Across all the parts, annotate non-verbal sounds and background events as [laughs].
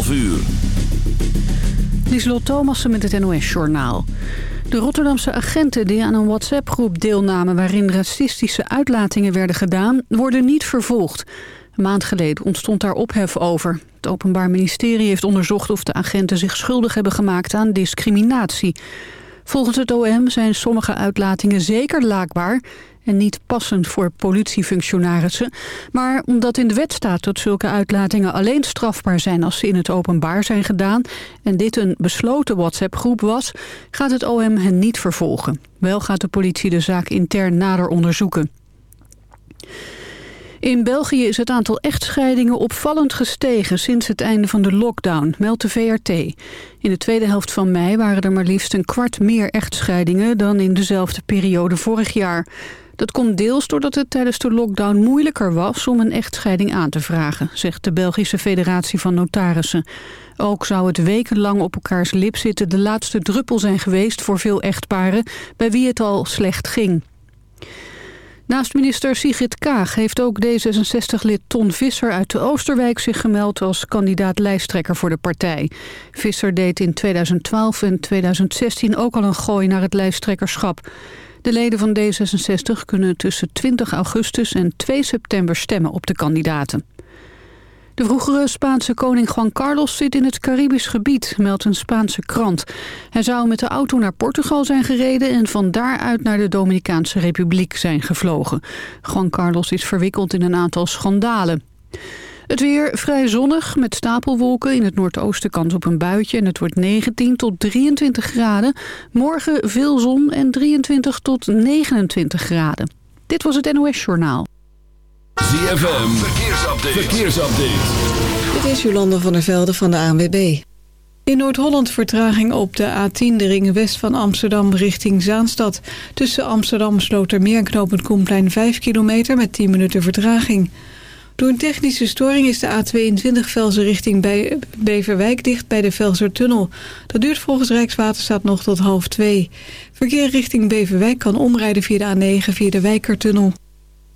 12 uur. Lieslot Thomassen met het NOS-journaal. De Rotterdamse agenten die aan een WhatsApp-groep deelnamen... waarin racistische uitlatingen werden gedaan, worden niet vervolgd. Een maand geleden ontstond daar ophef over. Het Openbaar Ministerie heeft onderzocht of de agenten zich schuldig hebben gemaakt aan discriminatie. Volgens het OM zijn sommige uitlatingen zeker laakbaar en niet passend voor politiefunctionarissen. Maar omdat in de wet staat dat zulke uitlatingen alleen strafbaar zijn als ze in het openbaar zijn gedaan en dit een besloten WhatsApp-groep was, gaat het OM hen niet vervolgen. Wel gaat de politie de zaak intern nader onderzoeken. In België is het aantal echtscheidingen opvallend gestegen sinds het einde van de lockdown, meldt de VRT. In de tweede helft van mei waren er maar liefst een kwart meer echtscheidingen dan in dezelfde periode vorig jaar. Dat komt deels doordat het tijdens de lockdown moeilijker was om een echtscheiding aan te vragen, zegt de Belgische Federatie van Notarissen. Ook zou het wekenlang op elkaars lip zitten de laatste druppel zijn geweest voor veel echtparen bij wie het al slecht ging. Naast minister Sigrid Kaag heeft ook D66-lid Ton Visser uit de Oosterwijk zich gemeld als kandidaat lijsttrekker voor de partij. Visser deed in 2012 en 2016 ook al een gooi naar het lijsttrekkerschap. De leden van D66 kunnen tussen 20 augustus en 2 september stemmen op de kandidaten. De vroegere Spaanse koning Juan Carlos zit in het Caribisch gebied, meldt een Spaanse krant. Hij zou met de auto naar Portugal zijn gereden en van daaruit naar de Dominicaanse Republiek zijn gevlogen. Juan Carlos is verwikkeld in een aantal schandalen. Het weer vrij zonnig met stapelwolken. In het noordoosten kans op een buitje en het wordt 19 tot 23 graden. Morgen veel zon en 23 tot 29 graden. Dit was het NOS Journaal. ZFM, verkeersupdate. verkeersupdate. Dit is Jolanda van der Velde van de ANWB. In Noord-Holland vertraging op de A10, de ring west van Amsterdam richting Zaanstad. Tussen Amsterdam, Slotermeer en Knopend Koenplein 5 kilometer met 10 minuten vertraging. Door een technische storing is de A22 Velzen richting bij Beverwijk dicht bij de Velsertunnel. Dat duurt volgens Rijkswaterstaat nog tot half twee. Verkeer richting Beverwijk kan omrijden via de A9 via de Wijkertunnel.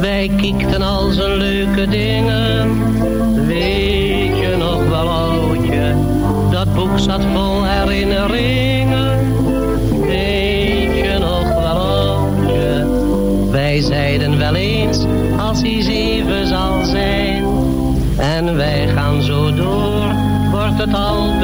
Wij kiekten al zijn leuke dingen. Weet je nog wel, oudje? Dat boek zat vol herinneringen. Weet je nog wel, oudje? Wij zeiden wel eens, als hij zeven zal zijn. En wij gaan zo door, wordt het album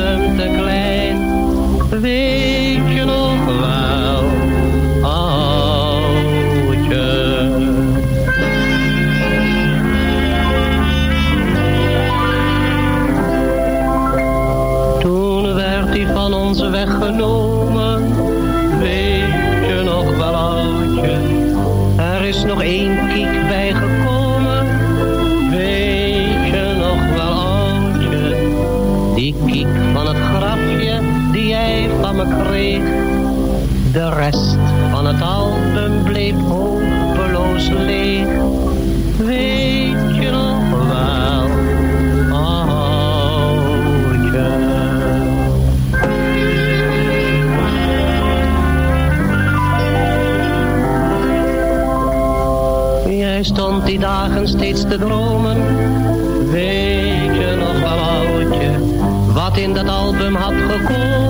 De rest van het album bleef hopeloos leeg. Weet je nog wel, oudje? Jij stond die dagen steeds te dromen. Weet je nog wel, oudje, wat in dat album had gekomen?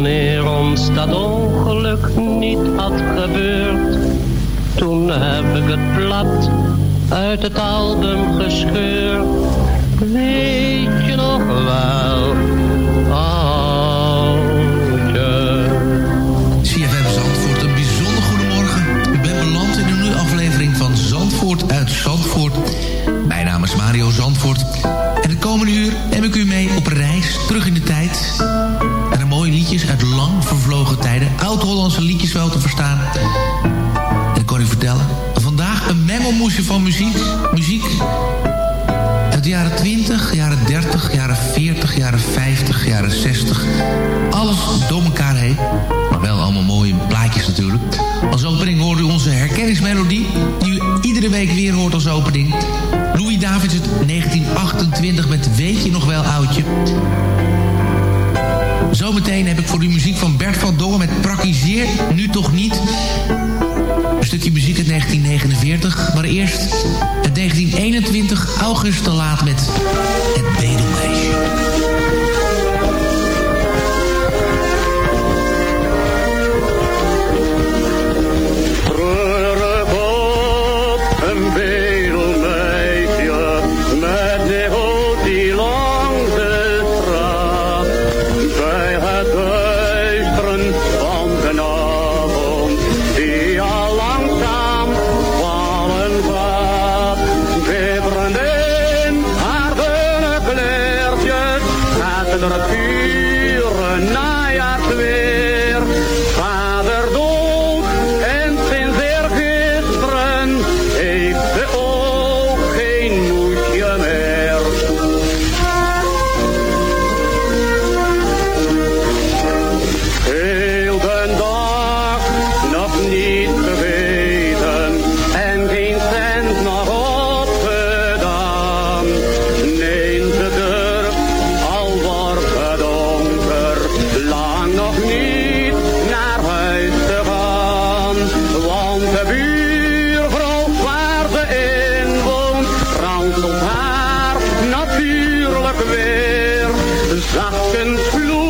Wanneer ons dat ongeluk niet had gebeurd? Toen heb ik het blad uit het album gescheurd. Weet je nog wel, oudje? CFM Zandvoort, een bijzonder goedemorgen. U bent beland in een nieuwe aflevering van Zandvoort uit Zandvoort. Mijn naam is Mario Zandvoort. Zometeen heb ik voor u muziek van Bert van Dongen met Praktiseer nu toch niet... Een stukje muziek uit 1949. Maar eerst uit 1921 augustus te laat met het Bedelmeisje. Haar natuurlijk weer. Zachtens vloeien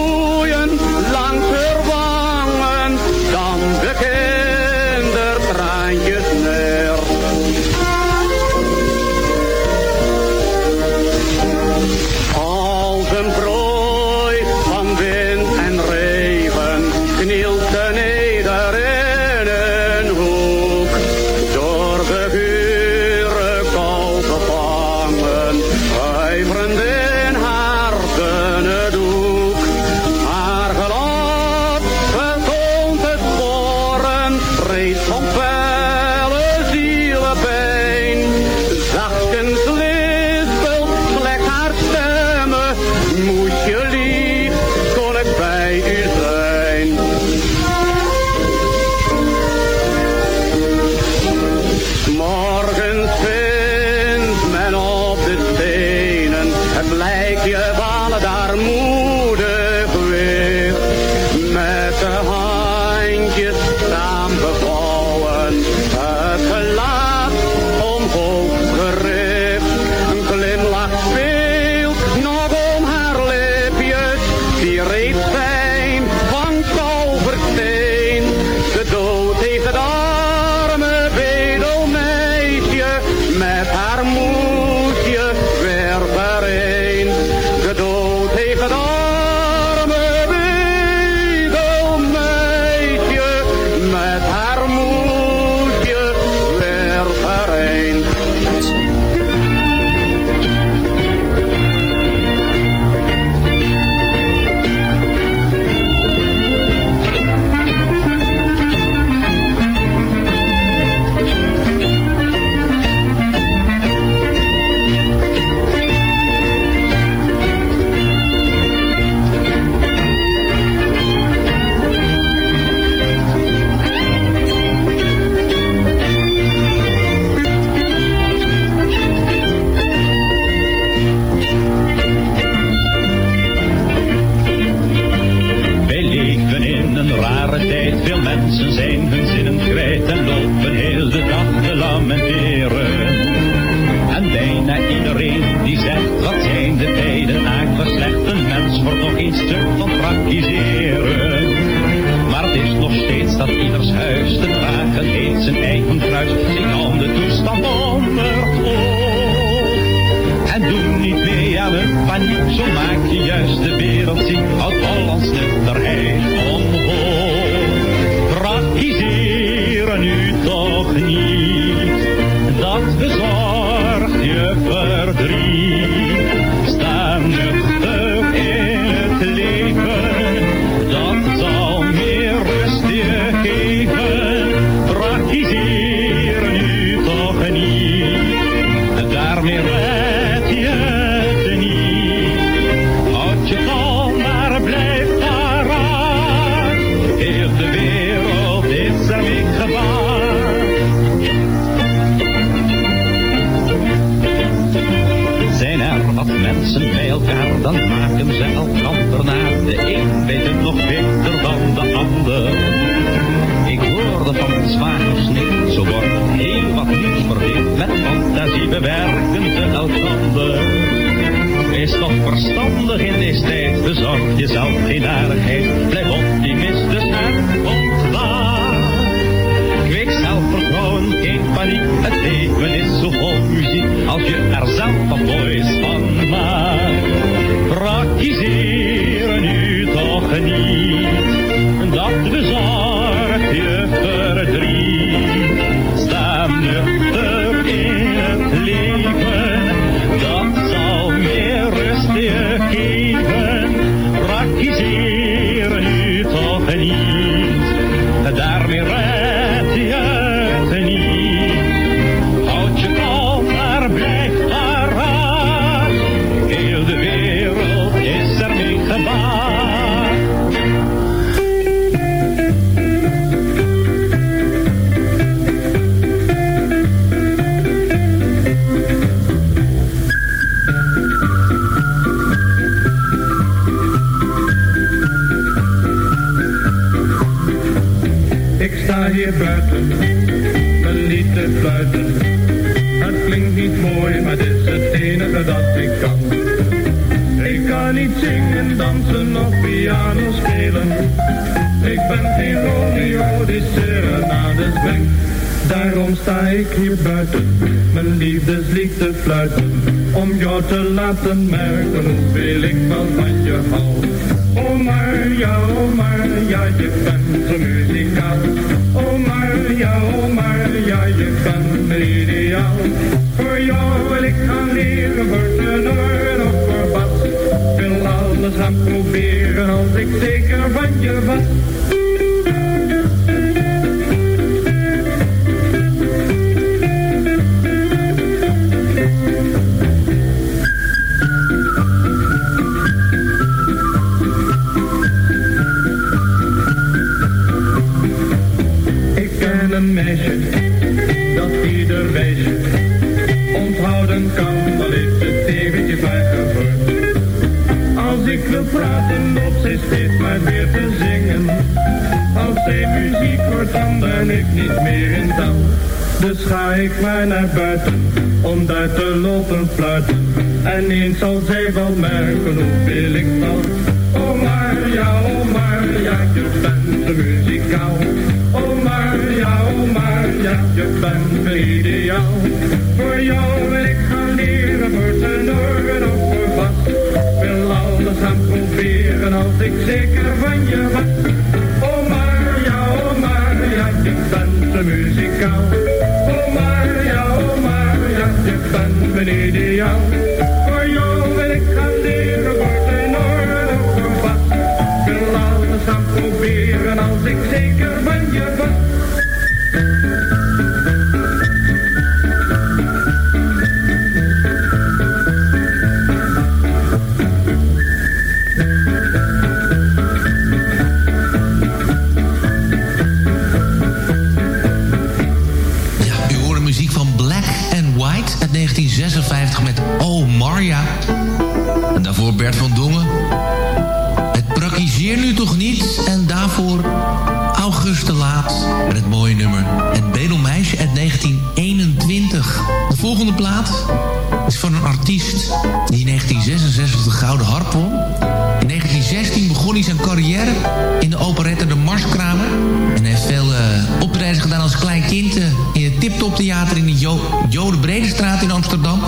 is verstandig in deze tijd. Bezorg jezelf geen aardigheid. Durban. 1966 de Gouden Harp. In 1916 begon hij zijn carrière in de operette De Marskramer. En heeft veel uh, optredens gedaan als klein kind eh, in het Tip Top Theater in de jo Jode in Amsterdam.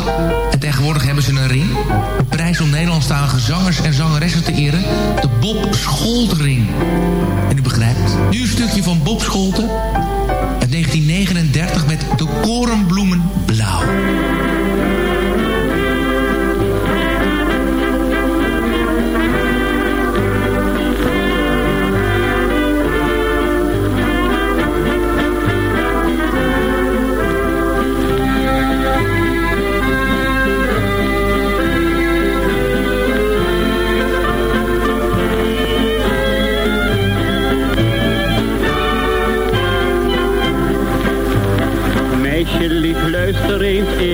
En tegenwoordig hebben ze een ring. Een prijs om Nederlandstalige zangers en zangeressen te eren. De Bob Scholtering. En u begrijpt. Nu een stukje van Bob Scholten. Uit 1939 met De Korenbloemen. saved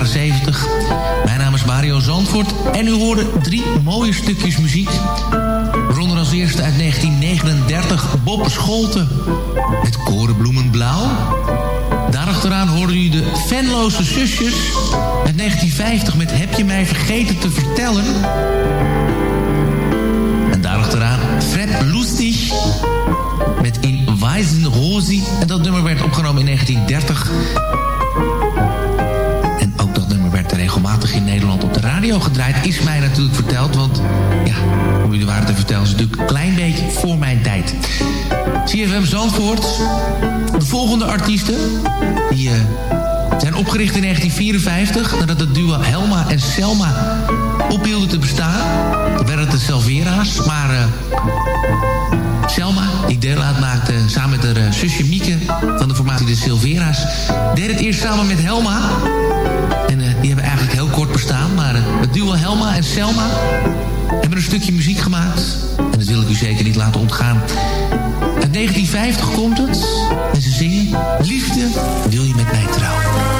jaren 70. Mijn naam is Mario Zandvoort en u hoorde drie mooie stukjes muziek. Waaronder als eerste uit 1939 Bob Scholten met Korenbloemen Blauw. Daarachteraan hoorde u de Venloze Zusjes uit 1950 met Heb je mij vergeten te vertellen? En daarachteraan Fred Lustig met In Weizen Rosi. En dat nummer werd opgenomen in 1930. Radio gedraaid. Is mij natuurlijk verteld, want ja, om u de waarheid te vertellen... is natuurlijk een klein beetje voor mijn tijd. CFM Zandvoort. De volgende artiesten, die... eh, zijn opgericht in 1954 nadat het duo Helma en Selma ophielden te bestaan. Dan werden het de Selvera's, maar eh, Selma, die deel uitmaakte samen met haar eh, zusje Mieke van de formatie de Silvera's, deed het eerst samen met Helma. En eh, die hebben eigenlijk heel kort bestaan, maar eh, het duo Helma en Selma hebben een stukje muziek gemaakt. En dat wil ik u zeker niet laten ontgaan. Uit 1950 komt het. En ze zingen... Liefde, wil je met mij trouwen?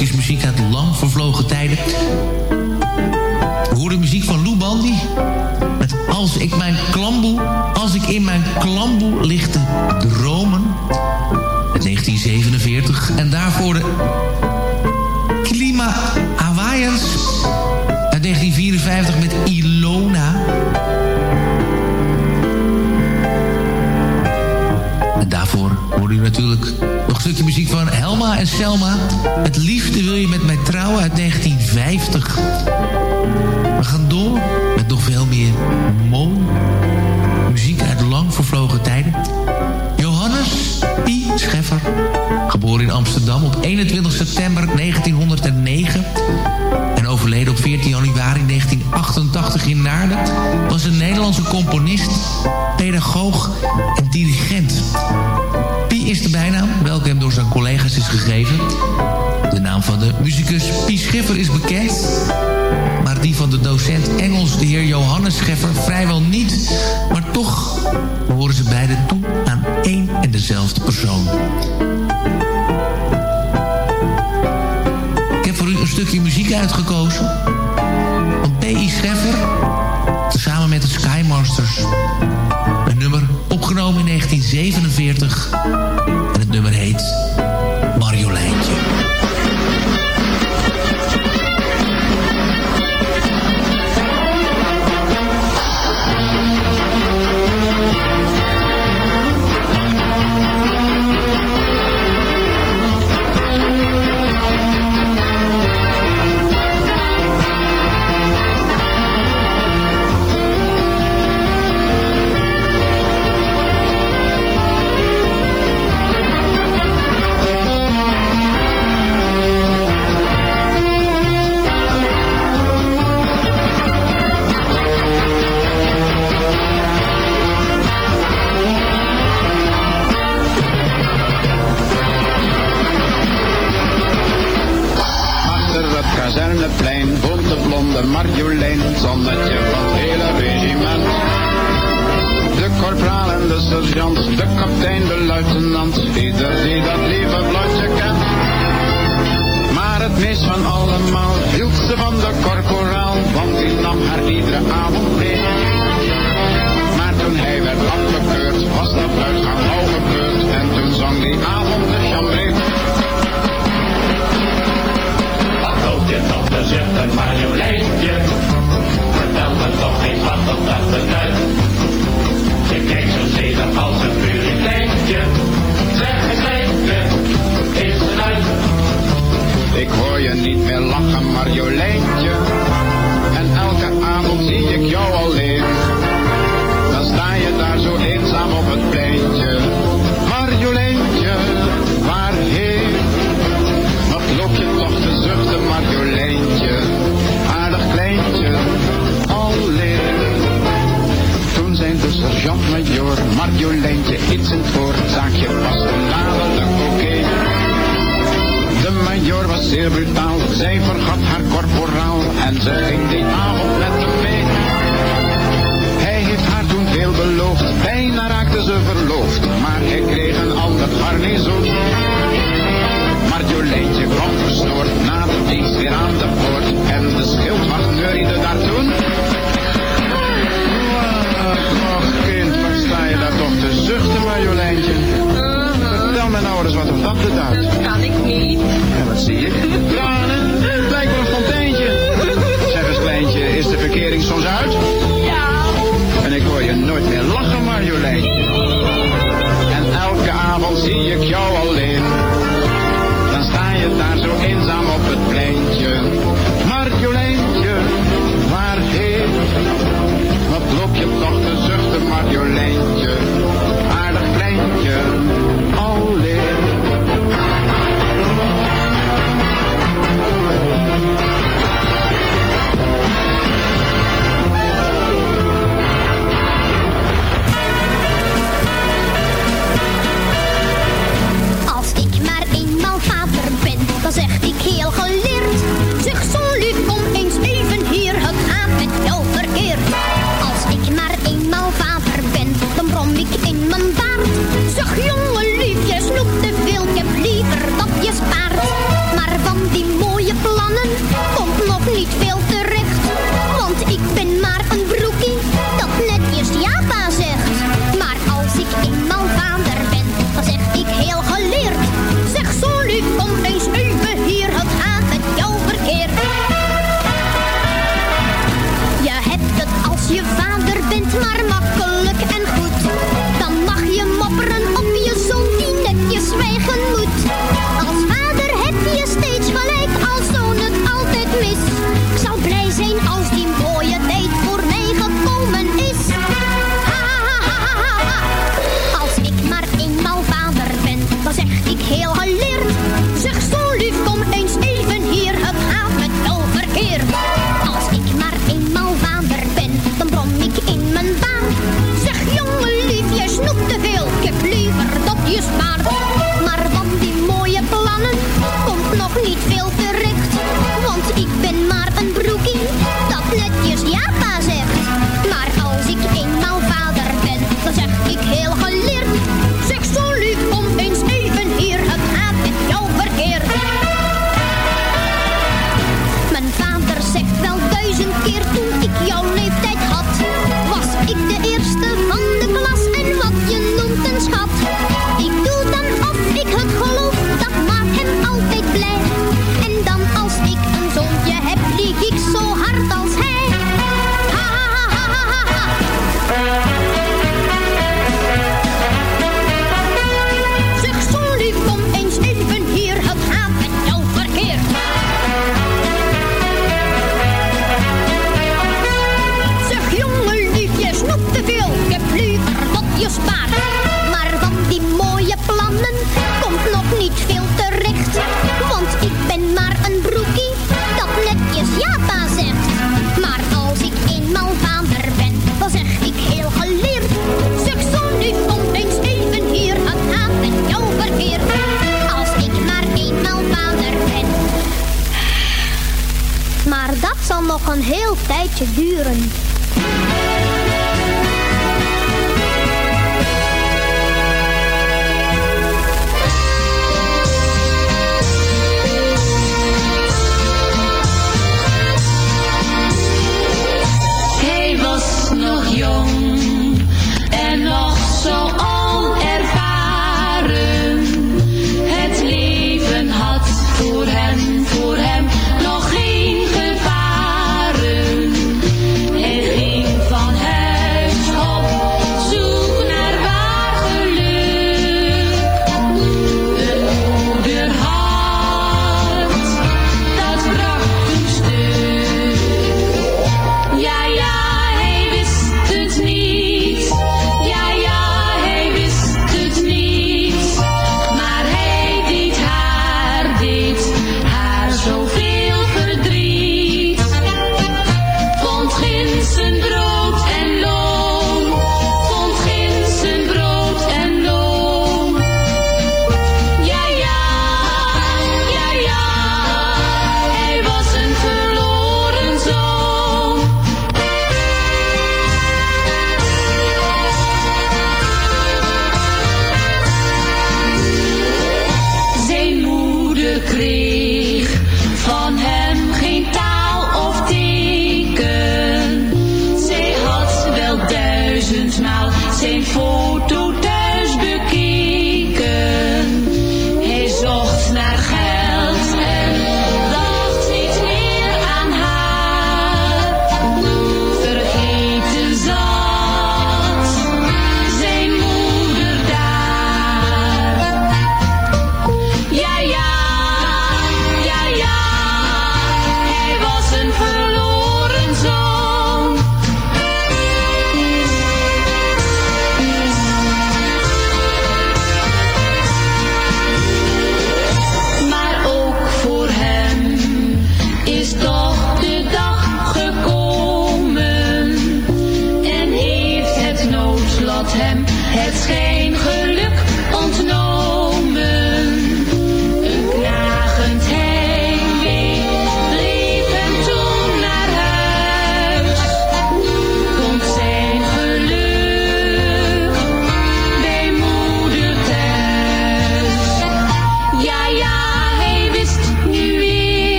Stukjes muziek uit lang vervlogen tijden. We hoorden muziek van Lou Bandy. Met Als ik mijn klamboe, als ik in mijn klamboe lig dromen. Uit 1947. En daarvoor de Klima Hawaiians. Uit 1954 met Ilona. En daarvoor hoorde u natuurlijk stukje muziek van Helma en Selma. Het liefde wil je met mij trouwen uit 1950. We gaan door met nog veel meer mooi muziek uit lang vervlogen tijden. Johannes P. Scheffer, geboren in Amsterdam op 21 september 1909 en overleden op 14 januari 1988 in Naarden, was een Nederlandse componist, pedagoog en dirigent. Pi is de bijnaam, welke hem door zijn collega's is gegeven. De naam van de muzikus Pi Schiffer is bekend, maar die van de docent Engels, de heer Johannes Scheffer, vrijwel niet. Maar toch behoren ze beiden toe aan één en dezelfde persoon. Ik heb voor u een stukje muziek uitgekozen. Van P.I. Scheffer. Samen met de Skymasters. Een nummer opgenomen in 1947. En het nummer heet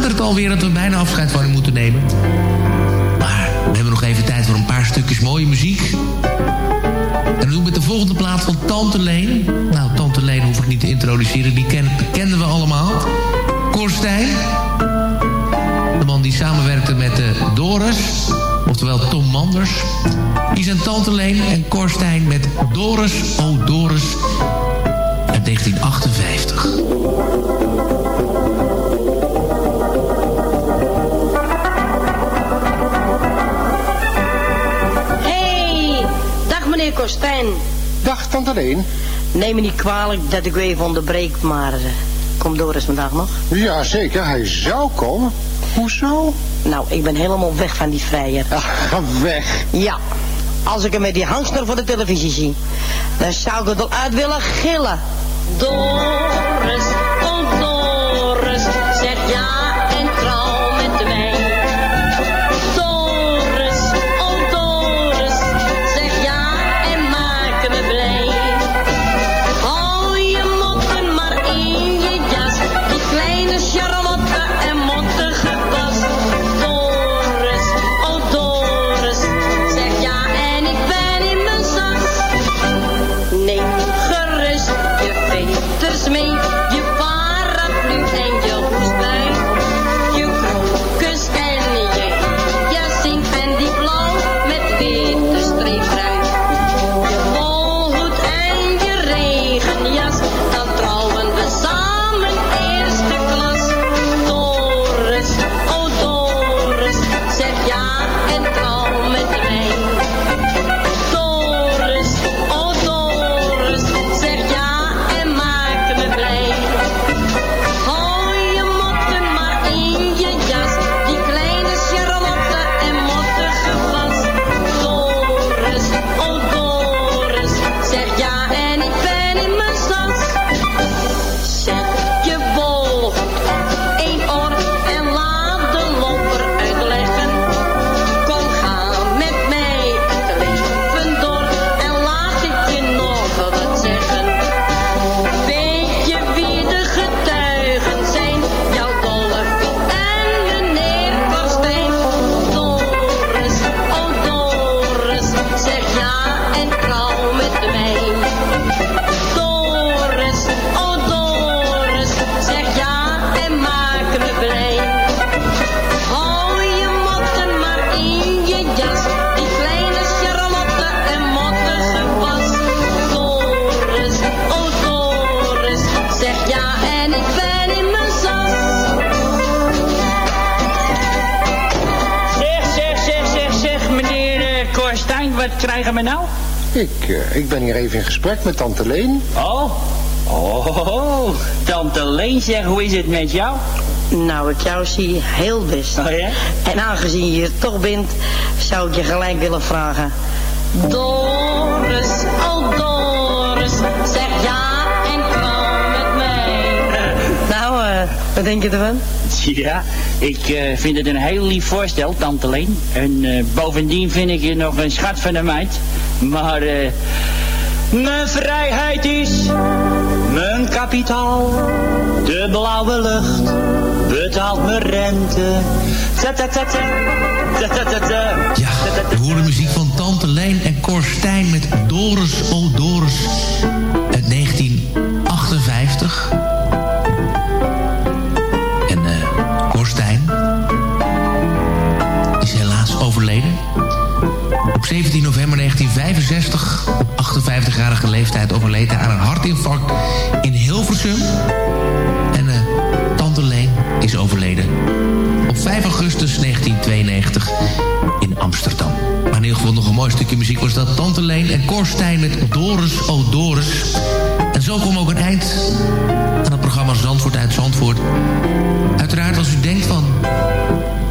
nadert alweer dat we bijna afscheid van moeten nemen. Maar we hebben nog even tijd voor een paar stukjes mooie muziek. En dat doen met de volgende plaat van Tante Leen. Nou, Tante Leen hoef ik niet te introduceren. Die ken, kenden we allemaal. Korstijn. De man die samenwerkte met uh, Doris. Oftewel Tom Manders. Die zijn Tante Leen en Korstijn met Doris, oh Doris. Uit 1958. Kostijn. Dag, tante Leen. Neem me niet kwalijk dat ik u even onderbreek, maar uh, komt Doris vandaag nog? Ja, zeker. Hij zou komen. Hoezo? Nou, ik ben helemaal weg van die vrijer. Ach, weg? Ja. Als ik hem met die hangster voor de televisie zie, dan zou ik het al uit willen gillen. Doris, krijgen we nou? Ik, uh, ik ben hier even in gesprek met tante Leen. Oh, oh, tante Leen, zeg, hoe is het met jou? Nou, ik jou zie heel best. Oh ja? En aangezien je hier toch bent, zou ik je gelijk willen vragen. Doris, oh Doris, zeg ja en kwam met mij. [laughs] nou, uh, wat denk je ervan? Ja, ik uh, vind het een heel lief voorstel, tante Leen. En uh, bovendien vind ik je nog een schat van een meid. Maar, eh... mijn vrijheid is mijn kapitaal. De blauwe lucht betaalt mijn rente. Ja, we horen muziek van Tante Leen en Korstijn met Doris, oh Doris 65. Op 58-jarige leeftijd overleden aan een hartinfarct in Hilversum. En uh, tante Leen is overleden op 5 augustus 1992 in Amsterdam. Maar in ieder geval nog een mooi stukje muziek was dat Tante Leen en Korstijn met Doris O Doris zo komt ook een eind aan het programma Zandvoort uit Zandvoort. Uiteraard als u denkt van...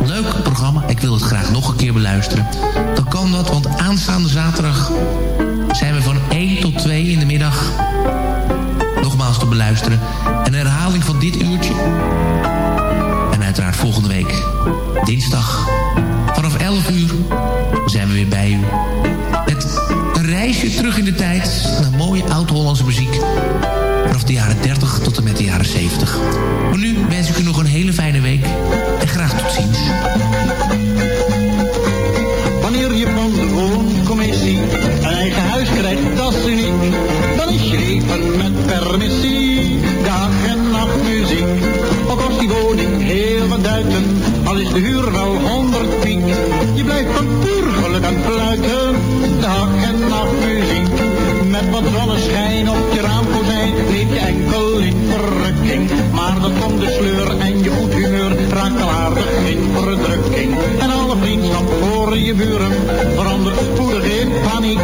Leuk programma, ik wil het graag nog een keer beluisteren. Dan kan dat, want aanstaande zaterdag zijn we van 1 tot 2 in de middag nogmaals te beluisteren. Een herhaling van dit uurtje. En uiteraard volgende week, dinsdag, vanaf 11 uur, zijn we weer bij u Beijo. muren, verander spoedig in paniek.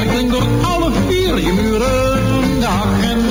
Er klinkt door alle vier je muren, dag en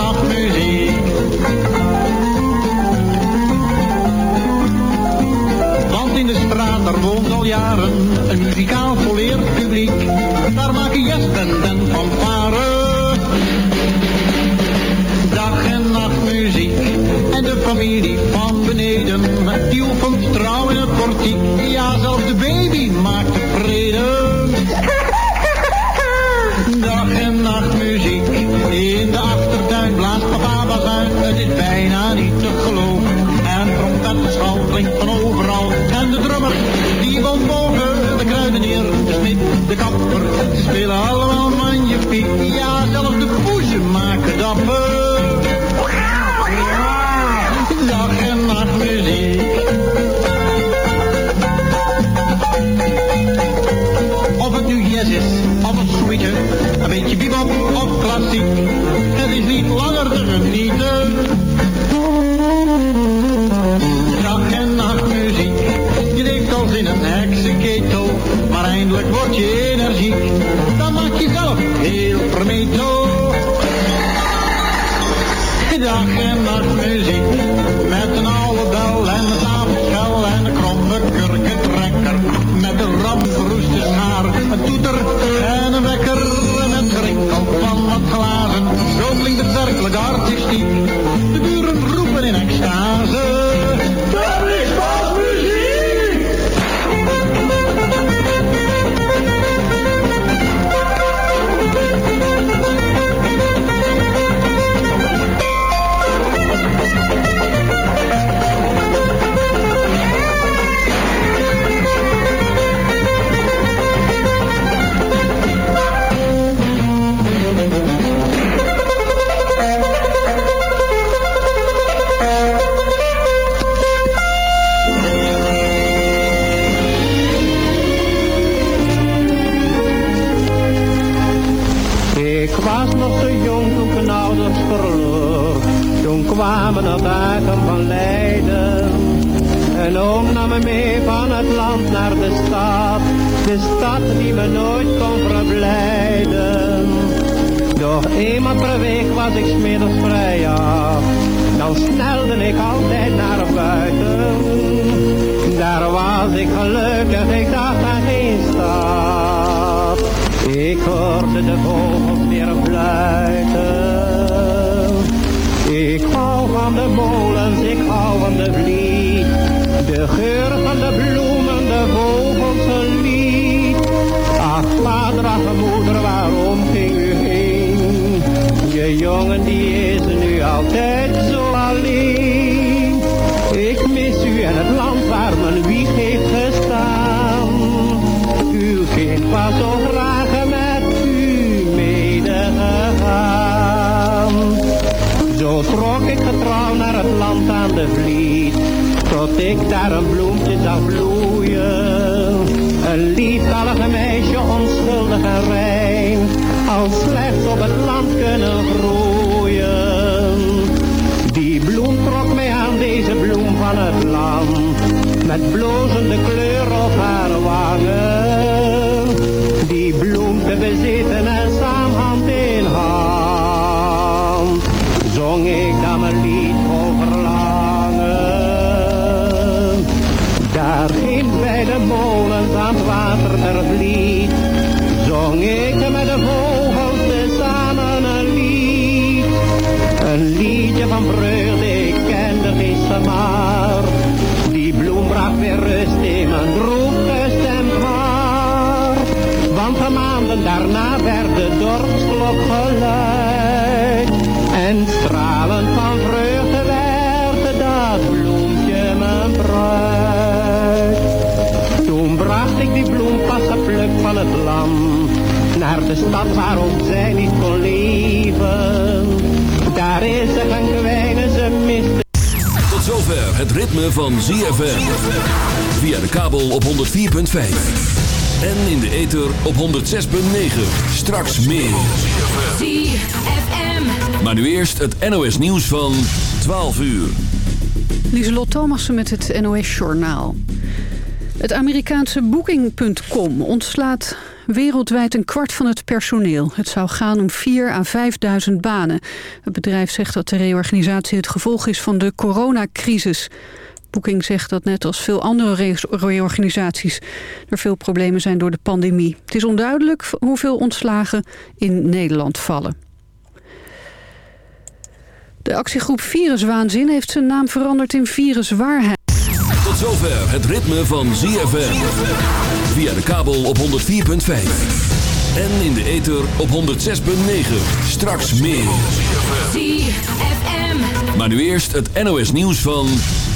En in de ether op 106.9. Straks meer. Maar nu eerst het NOS nieuws van 12 uur. Lieselot Thomassen met het NOS-journaal. Het Amerikaanse Booking.com ontslaat wereldwijd een kwart van het personeel. Het zou gaan om 4 à 5.000 banen. Het bedrijf zegt dat de reorganisatie het gevolg is van de coronacrisis. Booking zegt dat net als veel andere re- reorganisaties... er veel problemen zijn door de pandemie. Het is onduidelijk hoeveel ontslagen in Nederland vallen. De actiegroep Viruswaanzin heeft zijn naam veranderd in Viruswaarheid. Tot zover het ritme van ZFM. Via de kabel op 104.5. En in de ether op 106.9. Straks meer. ZFM. Maar nu eerst het NOS nieuws van...